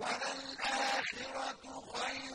وَلَلْآخِرَةُ خَيْرٌ.